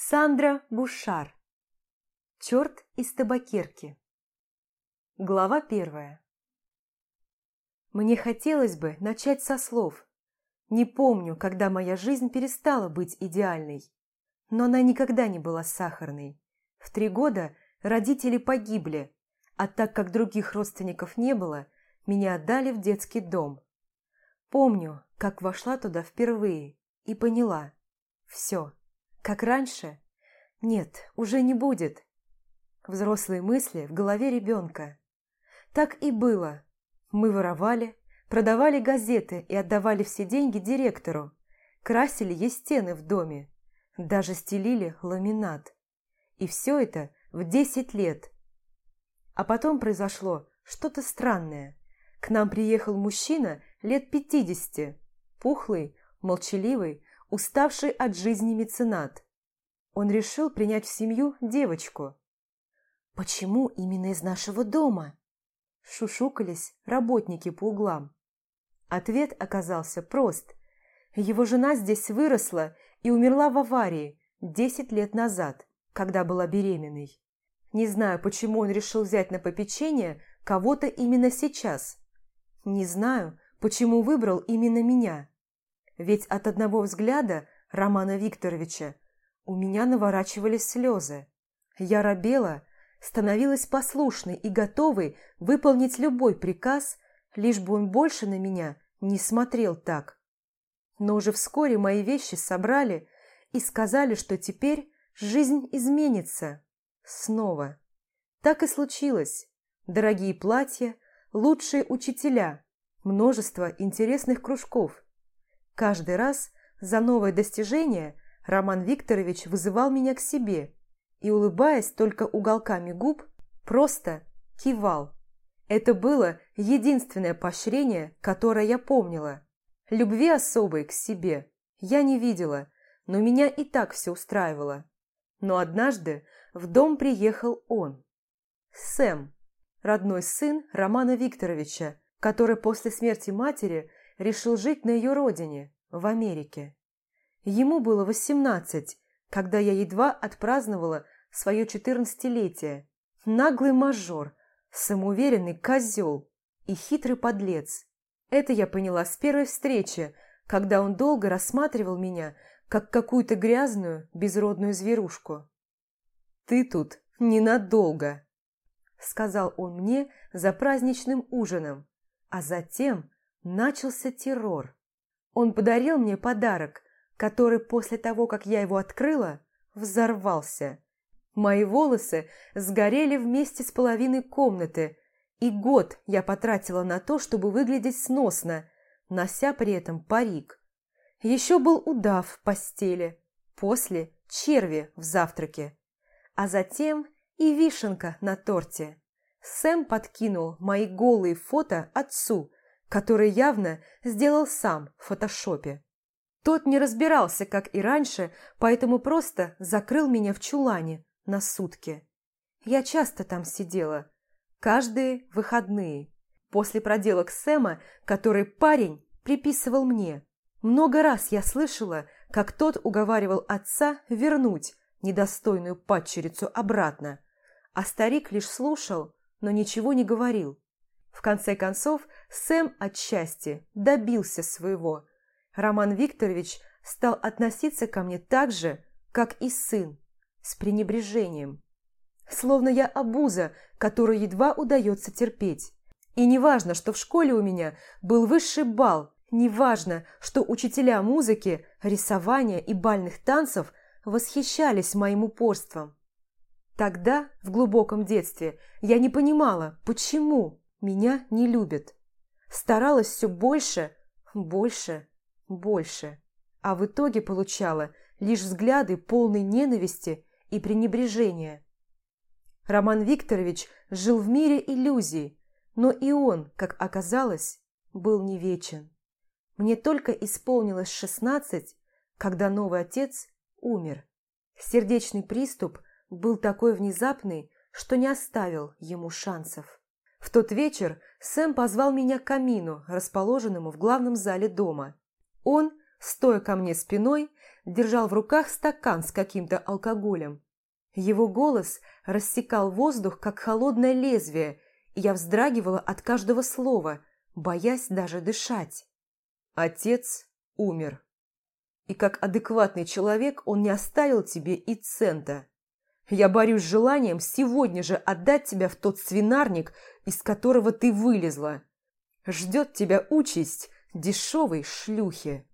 Сандра Бушар. Черт из табакерки. Глава первая. Мне хотелось бы начать со слов. Не помню, когда моя жизнь перестала быть идеальной. Но она никогда не была сахарной. В три года родители погибли, а так как других родственников не было, меня отдали в детский дом. Помню, как вошла туда впервые и поняла. Все как раньше? Нет, уже не будет. Взрослые мысли в голове ребенка. Так и было. Мы воровали, продавали газеты и отдавали все деньги директору. Красили ей стены в доме. Даже стелили ламинат. И все это в десять лет. А потом произошло что-то странное. К нам приехал мужчина лет пятидесяти, пухлый, молчаливый, уставший от жизни меценат. Он решил принять в семью девочку. «Почему именно из нашего дома?» Шушукались работники по углам. Ответ оказался прост. Его жена здесь выросла и умерла в аварии десять лет назад, когда была беременной. Не знаю, почему он решил взять на попечение кого-то именно сейчас. Не знаю, почему выбрал именно меня. Ведь от одного взгляда Романа Викторовича у меня наворачивались слезы. Я робела, становилась послушной и готовой выполнить любой приказ, лишь бы он больше на меня не смотрел так. Но уже вскоре мои вещи собрали и сказали, что теперь жизнь изменится. Снова. Так и случилось. Дорогие платья, лучшие учителя, множество интересных кружков – Каждый раз за новое достижение Роман Викторович вызывал меня к себе и, улыбаясь только уголками губ, просто кивал. Это было единственное поощрение, которое я помнила. Любви особой к себе я не видела, но меня и так все устраивало. Но однажды в дом приехал он. Сэм, родной сын Романа Викторовича, который после смерти матери решил жить на ее родине, в Америке. Ему было восемнадцать, когда я едва отпраздновала свое четырнадцатилетие. Наглый мажор, самоуверенный козел и хитрый подлец. Это я поняла с первой встречи, когда он долго рассматривал меня, как какую-то грязную, безродную зверушку. «Ты тут ненадолго», — сказал он мне за праздничным ужином, а затем начался террор. Он подарил мне подарок, который после того, как я его открыла, взорвался. Мои волосы сгорели вместе с половиной комнаты, и год я потратила на то, чтобы выглядеть сносно, нося при этом парик. Еще был удав в постели, после черви в завтраке, а затем и вишенка на торте. Сэм подкинул мои голые фото отцу, который явно сделал сам в фотошопе. Тот не разбирался, как и раньше, поэтому просто закрыл меня в чулане на сутки. Я часто там сидела, каждые выходные, после проделок Сэма, который парень приписывал мне. Много раз я слышала, как тот уговаривал отца вернуть недостойную падчерицу обратно, а старик лишь слушал, но ничего не говорил. В конце концов, Сэм отчасти добился своего. Роман Викторович стал относиться ко мне так же, как и сын, с пренебрежением. Словно я обуза, которую едва удается терпеть. И не важно, что в школе у меня был высший бал, не важно, что учителя музыки, рисования и бальных танцев восхищались моим упорством. Тогда, в глубоком детстве, я не понимала, почему меня не любят. Старалась все больше, больше, больше. А в итоге получала лишь взгляды полной ненависти и пренебрежения. Роман Викторович жил в мире иллюзий, но и он, как оказалось, был не вечен. Мне только исполнилось шестнадцать, когда новый отец умер. Сердечный приступ был такой внезапный, что не оставил ему шансов. В тот вечер Сэм позвал меня к камину, расположенному в главном зале дома. Он стоя ко мне спиной, держал в руках стакан с каким-то алкоголем. Его голос рассекал воздух, как холодное лезвие, и я вздрагивала от каждого слова, боясь даже дышать. Отец умер. И как адекватный человек он не оставил тебе и цента. Я борюсь с желанием сегодня же отдать тебя в тот свинарник, из которого ты вылезла. Ждет тебя участь дешевой шлюхи.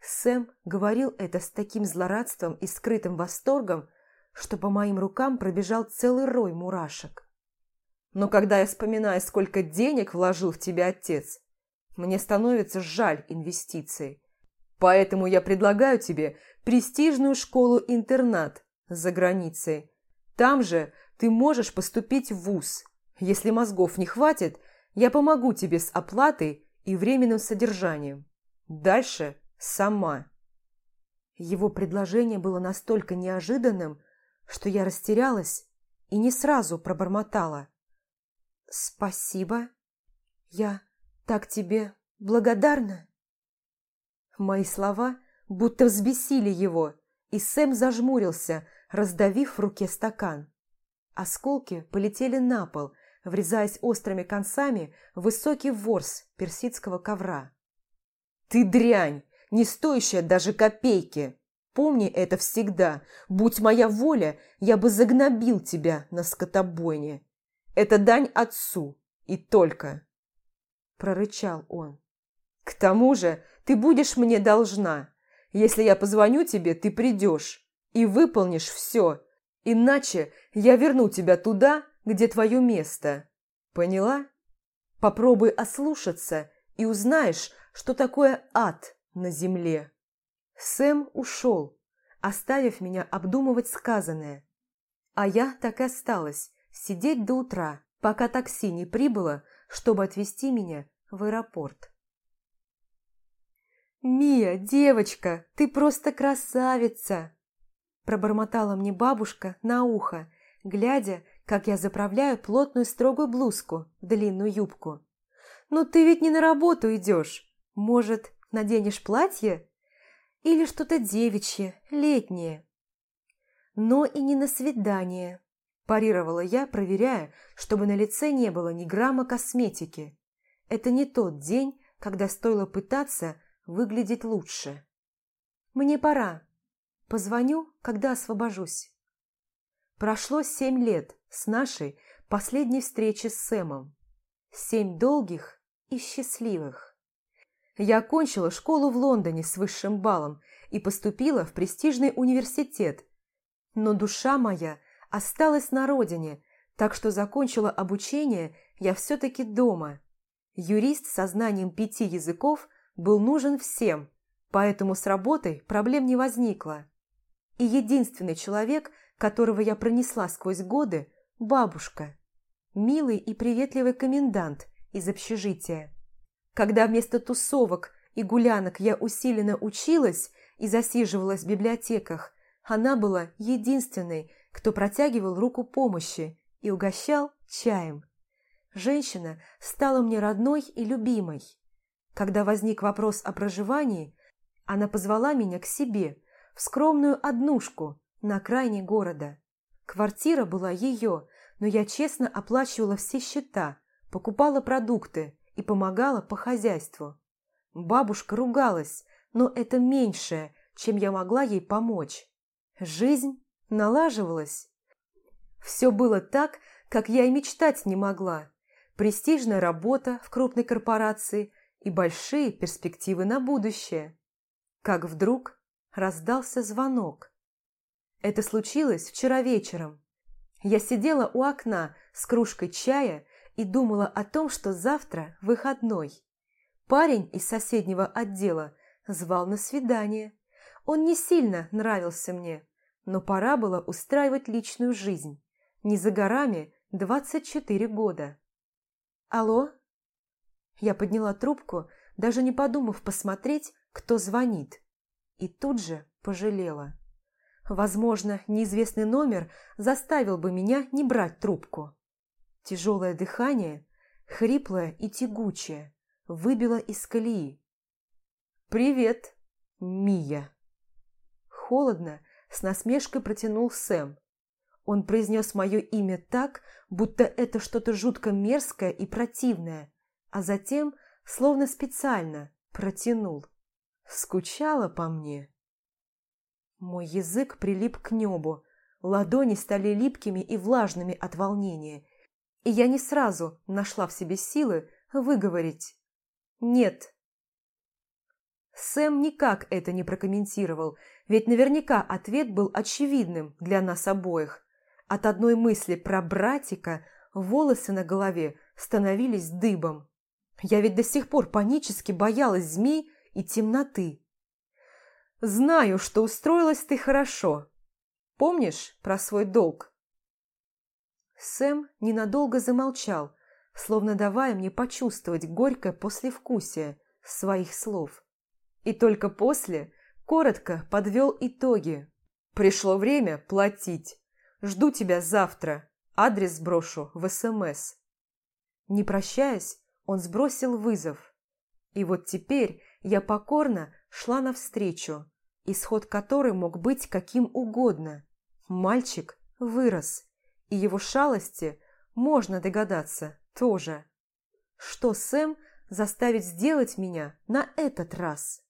Сэм говорил это с таким злорадством и скрытым восторгом, что по моим рукам пробежал целый рой мурашек. Но когда я вспоминаю, сколько денег вложил в тебя отец, мне становится жаль инвестиций. Поэтому я предлагаю тебе престижную школу-интернат за границей. Там же ты можешь поступить в ВУЗ. Если мозгов не хватит, я помогу тебе с оплатой и временным содержанием. Дальше сама. Его предложение было настолько неожиданным, что я растерялась и не сразу пробормотала. «Спасибо. Я так тебе благодарна». Мои слова будто взбесили его, и Сэм зажмурился, раздавив в руке стакан. Осколки полетели на пол, врезаясь острыми концами в высокий ворс персидского ковра. «Ты дрянь, не стоящая даже копейки!» Помни это всегда. Будь моя воля, я бы загнобил тебя на скотобойне. Это дань отцу, и только. Прорычал он. К тому же ты будешь мне должна. Если я позвоню тебе, ты придешь и выполнишь все. Иначе я верну тебя туда, где твое место. Поняла? Попробуй ослушаться и узнаешь, что такое ад на земле. Сэм ушел, оставив меня обдумывать сказанное. А я так и осталась сидеть до утра, пока такси не прибыло, чтобы отвезти меня в аэропорт. «Мия, девочка, ты просто красавица!» Пробормотала мне бабушка на ухо, глядя, как я заправляю плотную строгую блузку в длинную юбку. «Ну ты ведь не на работу идешь. Может, наденешь платье?» Или что-то девичье, летнее. Но и не на свидание, парировала я, проверяя, чтобы на лице не было ни грамма косметики. Это не тот день, когда стоило пытаться выглядеть лучше. Мне пора. Позвоню, когда освобожусь. Прошло семь лет с нашей последней встречи с Сэмом. Семь долгих и счастливых. Я окончила школу в Лондоне с высшим баллом и поступила в престижный университет. Но душа моя осталась на родине, так что закончила обучение я все-таки дома. Юрист со знанием пяти языков был нужен всем, поэтому с работой проблем не возникло. И единственный человек, которого я пронесла сквозь годы – бабушка. Милый и приветливый комендант из общежития. Когда вместо тусовок и гулянок я усиленно училась и засиживалась в библиотеках, она была единственной, кто протягивал руку помощи и угощал чаем. Женщина стала мне родной и любимой. Когда возник вопрос о проживании, она позвала меня к себе, в скромную однушку на окраине города. Квартира была ее, но я честно оплачивала все счета, покупала продукты, и помогала по хозяйству. Бабушка ругалась, но это меньшее, чем я могла ей помочь. Жизнь налаживалась. Все было так, как я и мечтать не могла. Престижная работа в крупной корпорации и большие перспективы на будущее. Как вдруг раздался звонок. Это случилось вчера вечером. Я сидела у окна с кружкой чая и думала о том, что завтра выходной. Парень из соседнего отдела звал на свидание. Он не сильно нравился мне, но пора было устраивать личную жизнь. Не за горами 24 года. «Алло?» Я подняла трубку, даже не подумав посмотреть, кто звонит. И тут же пожалела. Возможно, неизвестный номер заставил бы меня не брать трубку. Тяжелое дыхание, хриплое и тягучее, выбило из колеи. «Привет, Мия!» Холодно, с насмешкой протянул Сэм. Он произнес мое имя так, будто это что-то жутко мерзкое и противное, а затем, словно специально, протянул. Скучала по мне. Мой язык прилип к небу, ладони стали липкими и влажными от волнения, и я не сразу нашла в себе силы выговорить «нет». Сэм никак это не прокомментировал, ведь наверняка ответ был очевидным для нас обоих. От одной мысли про братика волосы на голове становились дыбом. Я ведь до сих пор панически боялась змей и темноты. «Знаю, что устроилась ты хорошо. Помнишь про свой долг?» Сэм ненадолго замолчал, словно давая мне почувствовать горькое послевкусие своих слов. И только после коротко подвел итоги. «Пришло время платить. Жду тебя завтра. Адрес брошу в СМС». Не прощаясь, он сбросил вызов. И вот теперь я покорно шла навстречу, исход которой мог быть каким угодно. Мальчик вырос, и его шалости, можно догадаться, тоже. Что Сэм заставит сделать меня на этот раз?